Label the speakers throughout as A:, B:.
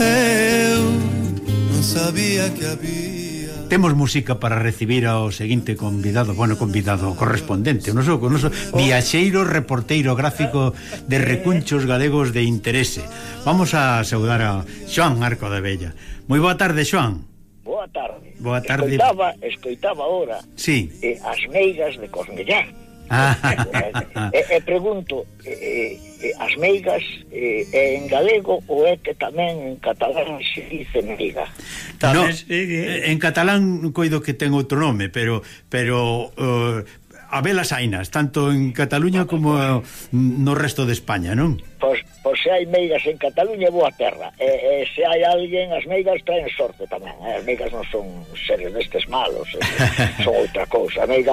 A: Eu non sabía que había
B: Temos música para recibir ao seguinte convidado, bueno, convidado correspondente, o noso, o noso viaxeiro reporteiro gráfico de recunchos galegos de interese. Vamos a saudar a Xoan Arco de Bella. Moi boa tarde, Xoan.
C: Boa tarde.
B: Boa tarde.
C: Escoitaba, escoitaba ahora
B: sí.
C: eh, as meigas de
B: Cornellá
C: e, e pregunto eh, eh, as meigas eh, é en galego ou é que tamén en catalán se dice meiga
D: tamén, no,
B: eh, en catalán coido que ten outro nome pero pero eh, uh, velas ainas tanto en Cataluña como no resto de España non?
C: Pois Pois se hai meigas en Cataluña, boa terra. E, e se hai alguén, as meigas traen sorte tamén. Eh? As meigas non son seres destes malos, eh? son outra cousa. A meiga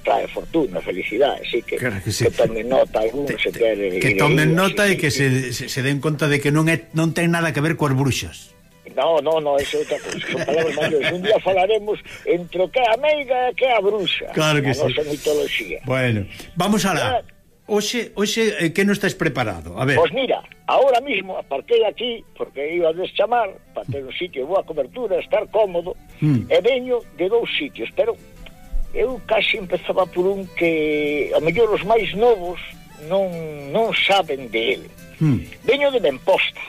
C: trae fortuna, felicidade, así que,
B: claro que, sí.
C: que tomen nota algún
B: te,
C: se quere...
B: Que tomen nota e que se, se, se den conta de que non, é, non ten nada que ver coas bruxas.
C: No, no, no, eso é outra cousa, son palabras maiores. Un día falaremos entre o que é a meiga e que é a bruxa.
B: Claro que
C: a
B: sí.
C: nosa mitoloxía.
B: Bueno, vamos alá. Ya, Oxe, oxe, eh, que non estás preparado? A ver.
C: Pois mira, ahora mismo apartei aquí, porque iba a deschamar, para ter un sitio de boa cobertura, estar cómodo,
B: mm.
C: e veño de dous sitios, pero eu casi empezaba por un que, a mellor os máis novos, non, non saben de ele.
B: Mm.
C: Veño de Benposta.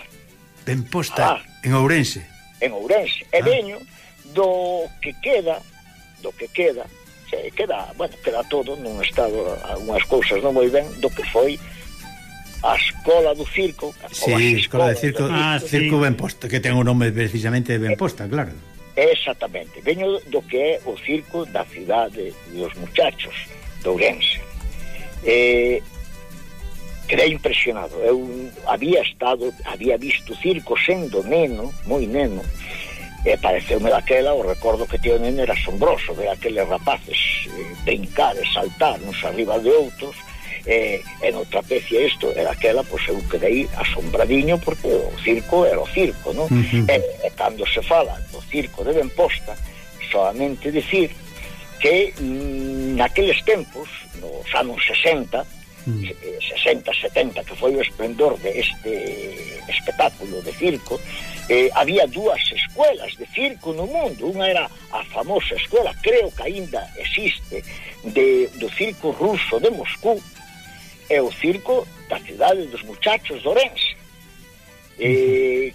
B: Benposta,
C: ah,
B: en Ourense.
C: En Ourense. E
B: ah.
C: veño do que queda, do que queda, eh, queda, bueno, queda todo nun estado algunhas cousas non moi ben do que foi a escola do circo.
B: Sí,
C: a
B: escola de circo,
C: do circo,
D: ah,
B: circo
D: sí.
B: ben posta que ten o nome precisamente ben eh, posta, claro.
C: Exactamente, veño do que é o circo da cidade dos muchachos de Ourense. Eh, quedei impresionado. Eu había estado había visto circo sendo neno, moi neno Eh, e pareceume daquela o recordo que tienen era asombroso ver aqueles rapaces eh, brincar e saltar uns arriba de outros e, e no trapecio isto era aquela, pois eu quedei asombradiño porque o circo era o circo non?
B: Uh -huh.
C: e, e cando se fala do circo de Benposta solamente dicir que mm, naqueles tempos nos anos 60
B: Mm.
C: Eh, eh, 60, 70, que foi o esplendor de este espectáculo de circo, eh, había dúas escuelas de circo no mundo. Unha era a famosa escola, creo que aínda existe, de, do circo ruso de Moscú, e o circo da cidade dos muchachos de Orense, eh,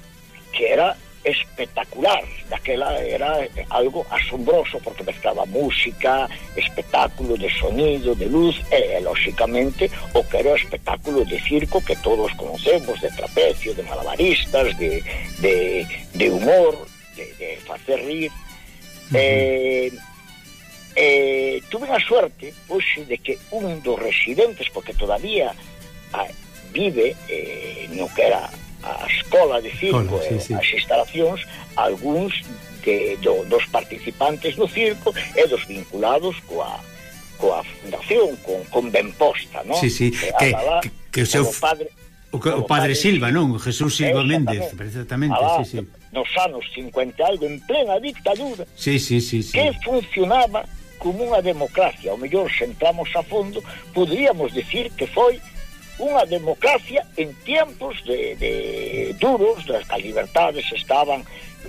C: que era espectacular. Daquela era eh, algo asombroso porque mezclaba música, espectáculo de sonido, de luz e, lógicamente, o que era o espectáculo de circo que todos conocemos, de trapecio, de malabaristas, de, de, de humor, de, de facer rir. Eh, eh, tuve a suerte, hoxe, de que un dos residentes, porque todavía ah, vive eh, no que era a escola de circo
B: Hola, sí,
C: eh,
B: sí.
C: as instalacións algúns de, do, dos participantes do circo e dos vinculados coa, coa fundación con, con Benposta non?
B: Sí, sí. Que,
C: alá,
B: que, que o seu
C: padre
B: O, que, o
C: padre,
B: padre Silva, non? Jesús Silva Méndez, precisamente,
C: alá,
B: sí, sí.
C: Nos anos 50 algo, en plena dictadura.
B: Sí, sí, sí, sí.
C: Que funcionaba como unha democracia, o mellor, se entramos a fondo, podríamos decir que foi unha democracia en tiempos de, de duros das que as libertades estaban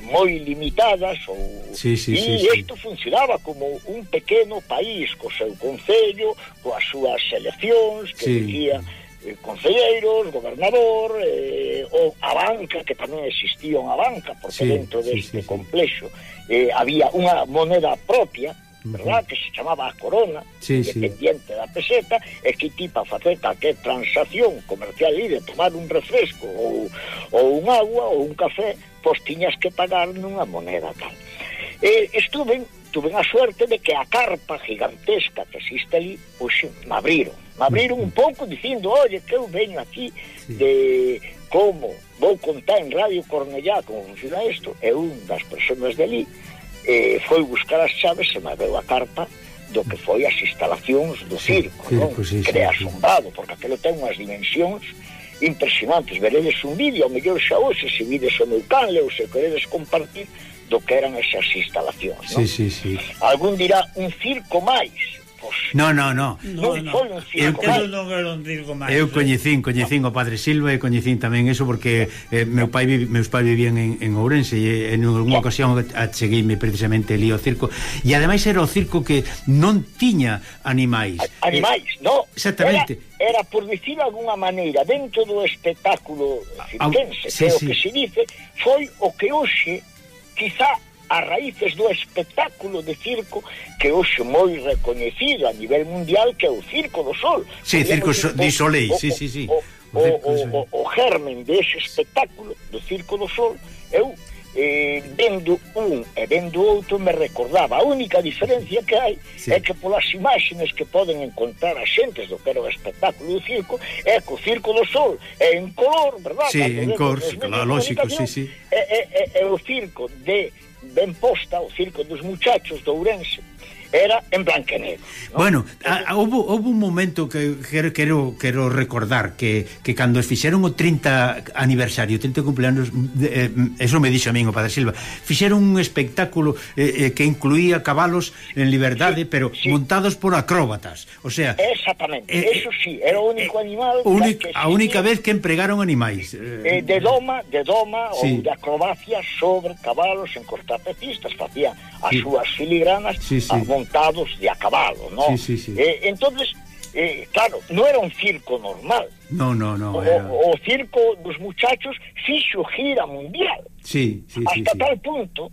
C: moi limitadas ou...
B: sí, sí,
C: e
B: sí,
C: isto sí. funcionaba como un pequeno país co seu concello, coas súas seleccións que
B: sí.
C: Vivía, eh, concelleiros, gobernador eh, ou a banca que tamén existía unha banca porque
B: sí,
C: dentro deste
B: sí, sí,
C: complexo eh, había unha moneda propia verdad? que se chamaba a Corona,
B: sí,
C: dependiente sí. da peseta, e que ti para facer calquer transacción comercial e de tomar un refresco ou, ou un agua ou un café, pois tiñas que pagar nunha moneda tal. E estuve tuve a suerte de que a carpa gigantesca que existe ali, pois me abriron. Me abriron un pouco dicindo, oye, que eu veño aquí
B: sí.
C: de como vou contar en Radio Cornellá como funciona isto, e un das persoas de ali eh, foi buscar as chaves e me deu a carta do que foi as instalacións do
B: sí,
C: circo,
B: circo
C: non?
B: Sí,
C: Quedé
B: sí,
C: asombrado, sí. porque aquilo ten unhas dimensións impresionantes. Veredes un vídeo, ao mellor xa hoxe, se vides o meu canle ou se queredes compartir do que eran esas instalacións, non?
B: Sí, sí, sí.
C: Algún dirá un circo máis, Non,
B: No, no,
C: Non, non.
D: Eu,
C: eu
D: non era un circo máis.
B: Eu coñecín, coñecín o padre Silva e coñecín tamén eso porque eh, meu pai meus pais vivían en, en Ourense e en unha ocasión achegueime precisamente ali ao circo e ademais era o circo que non tiña animais.
C: Animais, no.
B: Exactamente.
C: Era era por dicir algunha maneira dentro do espectáculo circense,
B: sí,
C: que sí. o que se dice foi o que hoxe quizá a raíces do espectáculo de circo que hoxe moi recoñecido a nivel mundial que é o Circo do Sol.
B: Sí, Circo so,
C: de
B: Soleil,
C: o,
B: sí, sí, sí.
C: O,
B: o,
C: o, o, o germen dese espectáculo do Circo do Sol, eu eh, vendo un e vendo outro me recordaba. A única diferencia que hai
B: sí.
C: é que polas imaxes que poden encontrar as xentes do que era o espectáculo do circo, é que o circo do sol é en color, verdad?
B: Sí,
C: Cando
B: en cor, claro, lógico, sí, sí.
C: É, é, é, é o circo de ben posta o Circo dos Muchachos de Ourense era en Blanquenegra. ¿no?
B: Bueno, a, a, houve, houve un momento que quero quero quero recordar que, que cando fixeron o 30 aniversario, 30 cumpleanos, de, eh, eso me dixo a min o Padre Silva, fixeron un espectáculo eh, eh, que incluía cabalos en liberdade,
C: sí,
B: pero
C: sí.
B: montados por acróbatas, o sea...
C: Exactamente,
B: eh,
C: eso sí, era o único eh, animal...
B: Eh,
C: únic,
B: a única vez que empregaron animais.
C: Eh, eh de doma, de doma
B: sí.
C: ou de acrobacia sobre cabalos en cortapetistas, facía as
B: sí.
C: súas filigranas
B: sí, sí.
C: a montados de a cabalo, ¿no?
B: Sí, sí, sí.
C: Eh, entonces, eh, claro, non era un circo normal.
B: No, no, no.
C: O,
B: era...
C: o circo dos muchachos fixo gira mundial.
B: Sí, sí,
C: Hasta
B: sí,
C: tal sí. punto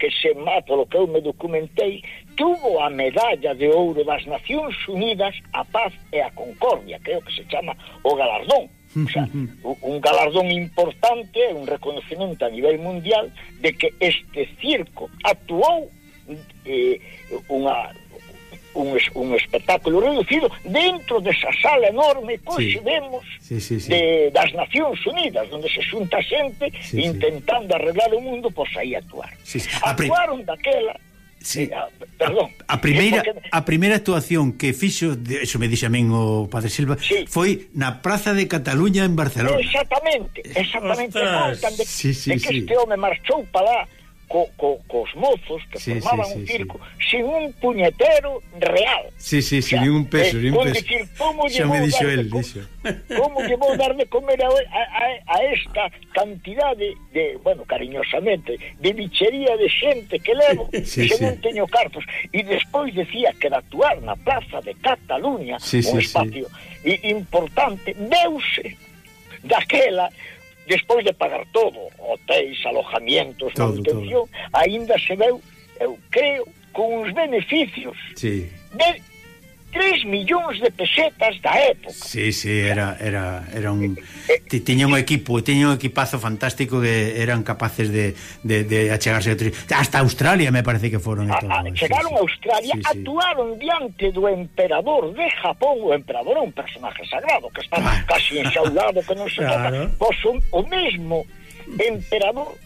C: que se polo que eu me documentei, tuvo a medalla de ouro das Nacións Unidas a paz e a concordia, creo que se chama o galardón. O sea, un galardón importante, un reconocimiento a nivel mundial de que este circo actuou eh, unha un, un espectáculo reducido dentro desa sala enorme que
B: sí.
C: vemos
B: sí, sí, sí.
C: De, das Nacións Unidas onde se xunta xente
B: sí,
C: intentando sí. arreglar o mundo pois aí actuar
B: sí, sí.
C: actuaron daquela
B: Sí.
C: Eh, a, perdón.
B: A, a
C: primeira porque...
B: a primeira actuación que fixo, eso me dixe a min o Padre Silva,
C: sí.
B: foi na Praza de Cataluña en Barcelona.
C: Exactamente, exactamente. Contan de,
B: sí, sí,
C: de que
B: sí.
C: este home marchou para lá co, co, cos mozos que
B: sí,
C: formaban
B: sí, sí, un
C: circo sí. sin un puñetero real.
B: Sí, sí,
C: o sea,
B: sin un peso,
C: eh,
B: sin
C: un
B: peso.
C: Decir, como
B: Xa me dixo
C: él,
B: dixo.
C: Como lle vou dar de comer a, a, a esta cantidad de, de, bueno, cariñosamente, de bichería de xente que levo,
B: sí,
C: que
B: sí.
C: non teño cartos. E despois decía que de actuar na plaza de Cataluña,
B: sí,
C: un
B: sí,
C: espacio sí. importante, deuse daquela despois de pagar todo, hotéis, alojamientos,
B: todo,
C: manutención, todo. ainda se veu, eu creo, con uns beneficios
B: sí.
C: de 3 millóns de pesetas da época.
B: Sí, sí, era era era un tiña un equipo, tiña un equipazo fantástico que eran capaces de, de, de achegarse a tri... hasta Australia me parece que foron
C: a,
B: ah,
C: a,
B: ah,
C: chegaron
B: sí,
C: a Australia,
B: sí, sí.
C: actuaron diante do emperador de Japón, o emperador é un personaje sagrado que está
B: claro.
C: casi enxaudado, que non se
D: claro.
C: toca. Pois un, o mesmo emperador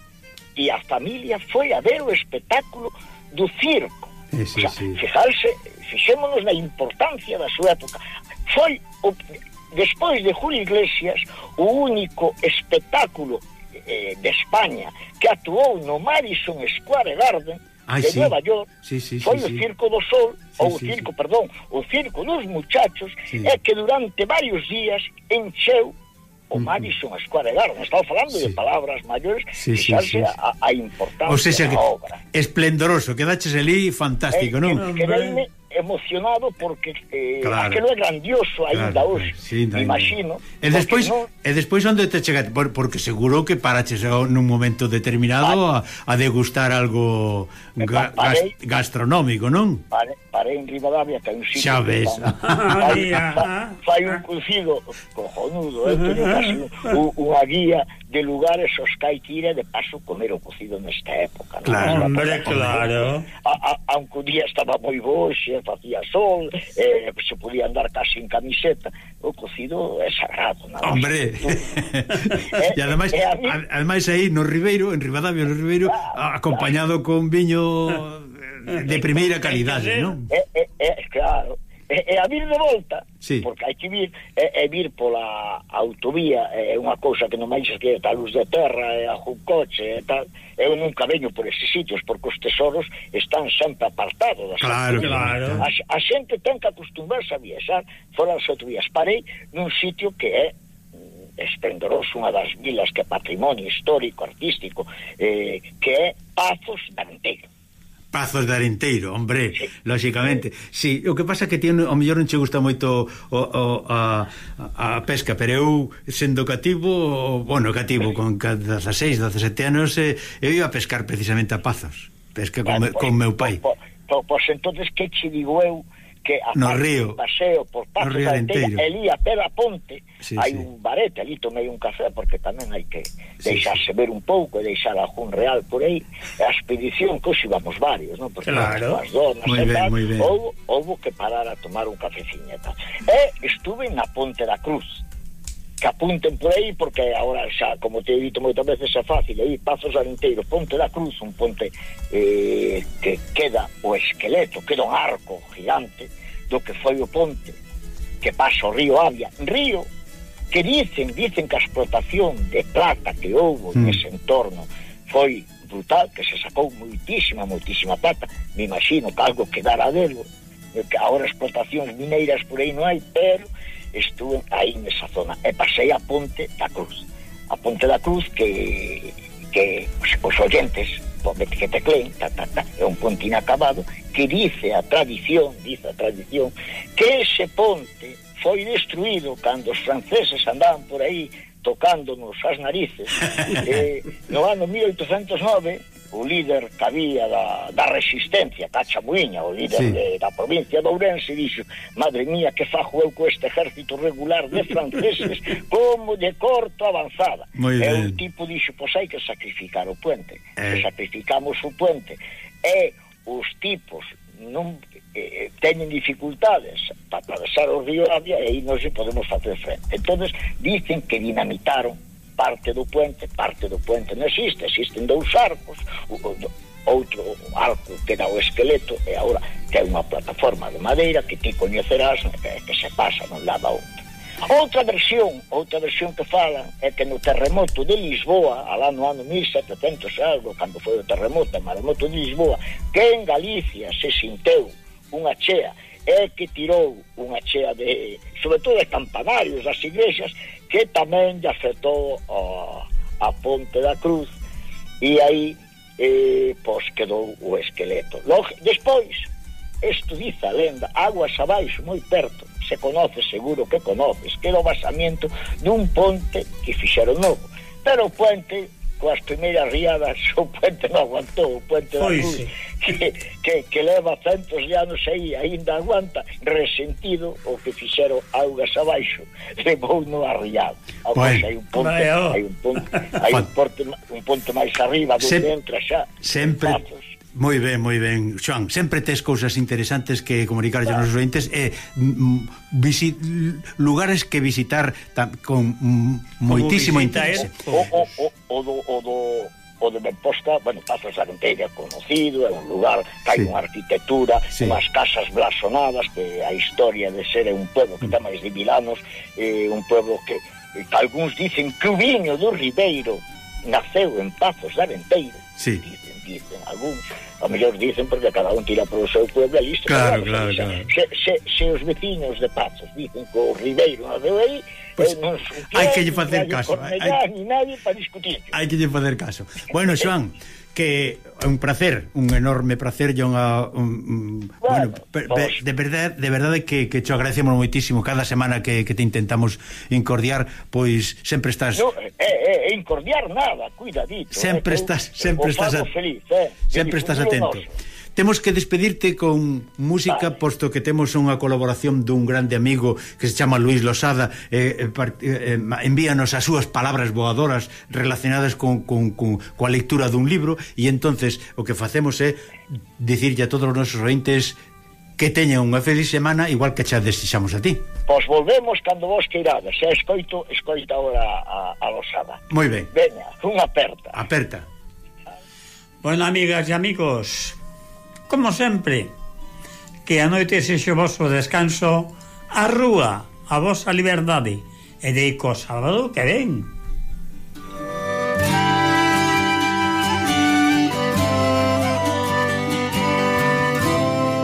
C: e a familia foi a ver o espectáculo do circo
B: Sí, sí,
C: o sea,
B: sí.
C: Fijarse, fixémonos na importancia da súa época. Foi o, despois de Julio Iglesias o único espectáculo eh, de España que actuou no Madison Square Garden
B: Ai,
C: de
B: sí.
C: Nueva York
B: sí, sí,
C: foi
B: sí,
C: o Circo do Sol
B: sí,
C: ou o Circo,
B: sí,
C: perdón, o Circo dos Muchachos
B: sí.
C: é que durante varios días encheu o Madison Square Garden estaba falando
B: sí.
C: de palabras maiores
B: sí, sí, sí, sí.
C: A, a importancia
B: o sea,
C: da obra
B: esplendoroso, quedaches ali fantástico,
C: eh,
B: non?
C: Que, que emocionado porque eh,
B: claro.
C: aquilo é grandioso aínda
B: claro.
C: hoxe,
B: sí, ainda
C: imagino.
B: E despois
C: no...
B: e despois onde te chegaste, por, porque seguro que paraches nun momento determinado a, a degustar algo ga,
C: parei, gas,
B: gastronómico, non?
C: Pare, parei en Rivadavia que é un sitio.
B: Xa ves.
C: Fai,
D: fai,
C: fai un ah. cocido cojonudo, eh, teño casi un, unha guía de lugares os que hai que ir de paso comer o cocido nesta época. Non?
B: Claro,
C: non
D: hombre, claro.
C: A, a, aunque o día estaba moi boxe facía sol, eh, se podía andar casi en camiseta, o cocido é sagrado. Nada
B: hombre, eh, e ademais,
C: eh, a mí...
B: ademais aí no Ribeiro, en Rivadavia, no Ribeiro, ah, acompañado ah, con viño eh, de primeira calidade, eh, non?
C: É, é, é, claro, e, e a vir de volta
B: sí.
C: porque hai que vir e, e vir pola autovía é unha cousa que non máis que a luz de terra e a un coche e tal eu nunca veño por esses sitios porque os tesoros están sempre apartados das
B: claro,
C: autovías.
D: claro.
C: A, a xente ten que acostumbrarse a viaxar fora das autovías parei nun sitio que é mm, esplendoroso, unha das vilas que é patrimonio histórico, artístico, eh, que é Pazos de
B: pazos de Arenteiro, hombre, sí. lóxicamente. Sí, o que pasa que tiene, o mellor non che gusta moito o, o, a, a pesca, pero eu sendo cativo, bueno, cativo con 16, 17 anos, eh, eu iba a pescar precisamente a pazos, pesca con,
C: bueno, pues,
B: con meu pai.
C: Pois, pues, pois, pues, entonces que che digo eu que a
B: no río,
C: paseo por Paso
B: no río
C: da
B: Entella,
C: Elía, Pera Ponte,
B: sí,
C: hai
B: sí.
C: un barete ali, tomei un café, porque tamén hai que
B: sí,
C: deixarse sí. ver un pouco e deixar algún real por aí, a expedición, que hoxe vamos varios, non? Porque
D: claro,
C: as donas, muy
B: ben, ben.
C: Houve, houve que parar a tomar un cafeciñeta. E eh, estuve na Ponte da Cruz, que apunten por aí porque agora xa, como te he dito moitas veces xa fácil, aí Pazos inteiro Ponte da Cruz, un ponte eh, que queda o esqueleto queda un arco gigante do que foi o ponte que pasa o río Avia, río que dicen, dicen que a explotación de plata que houve
B: mm.
C: nese entorno foi brutal, que se sacou moitísima, moitísima plata me imagino que algo quedara delo que agora explotacións mineiras por aí non hai, pero estuve aí nesa zona. Eh, e pasei a Ponte da Cruz. A Ponte da Cruz que que os, os oyentes que tecleen, ta, ta, ta, é un ponte inacabado que dice a tradición dice a tradición que ese ponte foi destruído cando os franceses andaban por aí tocándonos as narices eh, no ano 1809 o líder que había da, da resistencia, Cacha Muiña, o líder
B: sí.
C: de, da provincia de Ourense, dixo, madre mía, que fajo eu co este ejército regular de franceses como de corto avanzada.
B: Muy
C: e un tipo dixo, pois hai que sacrificar o puente.
B: Eh.
C: Se sacrificamos o puente e os tipos non eh, eh teñen dificultades para atravesar o río Avia e aí non se podemos facer frente. entonces dicen que dinamitaron parte do puente, parte do puente non existe, existen dous arcos, o, o, outro arco que dá o esqueleto e agora que é unha plataforma de madeira que ti coñecerás que, que se pasa non lado a outro. Outra versión, outra versión que fala é que no terremoto de Lisboa, alá no ano 1700 algo, cando foi o terremoto, o maremoto de Lisboa, que en Galicia se sinteu unha chea é que tirou unha chea de, sobre todo de campanarios das igrexas, que tamén lle afectou a, a Ponte da Cruz e aí eh, pois quedou o esqueleto. Log, despois, isto dice a lenda, aguas abaixo, moi perto, se conoce, seguro que conoces, que era o basamiento dun ponte que fixeron novo. Pero o puente coas primeiras riadas o puente non aguantou, o puente da Cruz que, que, que leva centos de anos aí, aínda aguanta resentido o que fixeron augas abaixo, levou no arriado. Agora
B: bueno,
C: hai un ponte
D: hai un ponte,
C: hai un ponte, hai un ponte, un ponte máis arriba donde
B: Sem
C: entra xa
B: sempre,
C: pazos.
B: Moi ben, moi ben, Xoan, sempre tes cousas interesantes que comunicar aos nosos ointes e mm, mm visit, lugares que visitar tam, con mm, moitísimo
D: eh?
B: interese.
C: O, o, o, o, do, o do o de Benposta, bueno, Pazo Sarantella conocido, é un lugar que hai
B: sí.
C: unha arquitectura,
B: sí.
C: unhas casas blasonadas, que a historia de ser é un pueblo que mm. ten máis de mil anos, eh, un pueblo que, que algúns dicen que o viño do Ribeiro naceu en Pazos de Venteira
B: sí.
C: dicen, dicen algún a mellor dicen porque cada un tira para o seu pueblo e listo
B: claro, claro, claro.
C: Se, se, se os veciños de Pazos dicen que o Ribeiro naceu aí Pues, non
B: hai que lle facer caso hai, hai,
C: nadie para discutir
B: hai que lle facer caso bueno Xoan que é un placer, un enorme placer e unha un, un, bueno,
C: bueno
B: de verdade, de verdade que que te agradecemos moitísimo cada semana que, que te intentamos incordiar, pois sempre estás
C: No, é, eh, eh, incordiar nada, cuidadito.
B: Sempre
C: eh,
B: estás,
C: eh,
B: sempre estás
C: feliz, eh,
B: sempre estás atento.
C: Noso.
B: Temos que despedirte con música
C: vale.
B: posto que temos unha colaboración dun grande amigo que se chama Luis Losada eh, eh, eh, eh envíanos as súas palabras voadoras relacionadas con, con, con coa lectura dun libro e entonces o que facemos é dicirlle a todos os nosos ointes que teña unha feliz semana igual que xa desixamos a ti.
C: Pois volvemos cando vos queirades, Se escoito, escoita ahora a, a Losada.
B: Moi ben.
C: Veña, unha aperta.
B: Aperta.
D: Bueno, amigas e amigos, como sempre, que a noite sexe o vosso descanso, a rúa, a vosa liberdade, e deico sábado que ven.